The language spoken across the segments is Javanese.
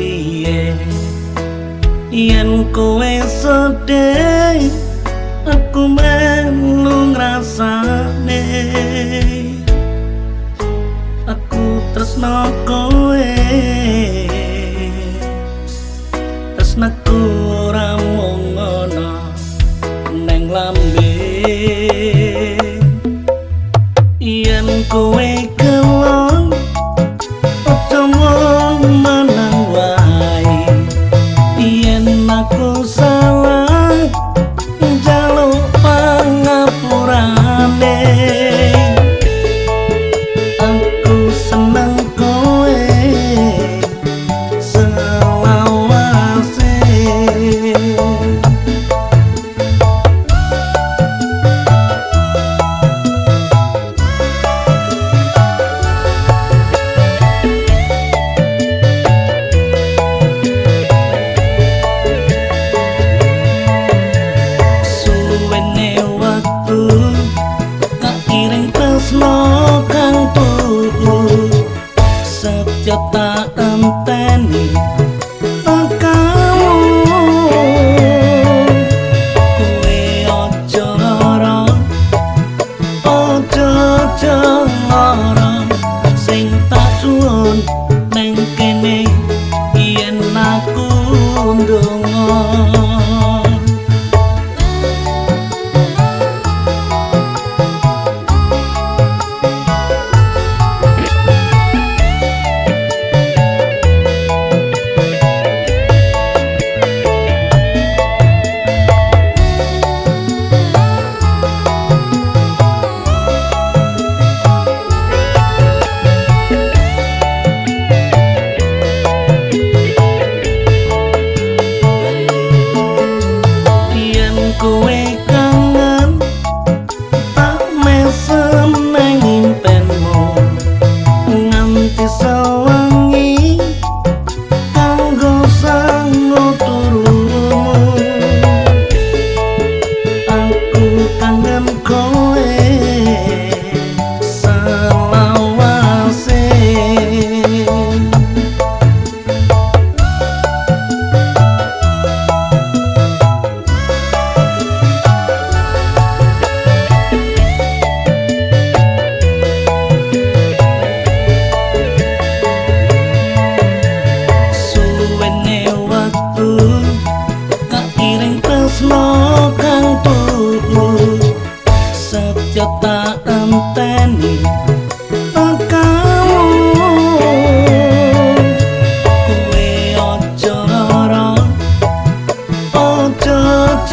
piye? Yen kowe sedih aku melu ngrasane. Aku tresno kowe tresnaku ora mung ana neng lambe. Yen kowe aku setyo tak enteni kamu kowe aja lara aja aja lara sing tak suwun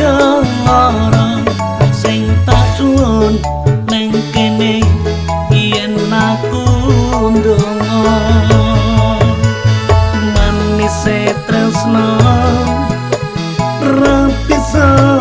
lara sing tak suwun neng kene yen aku ndonga. Manise tresno rapi soinan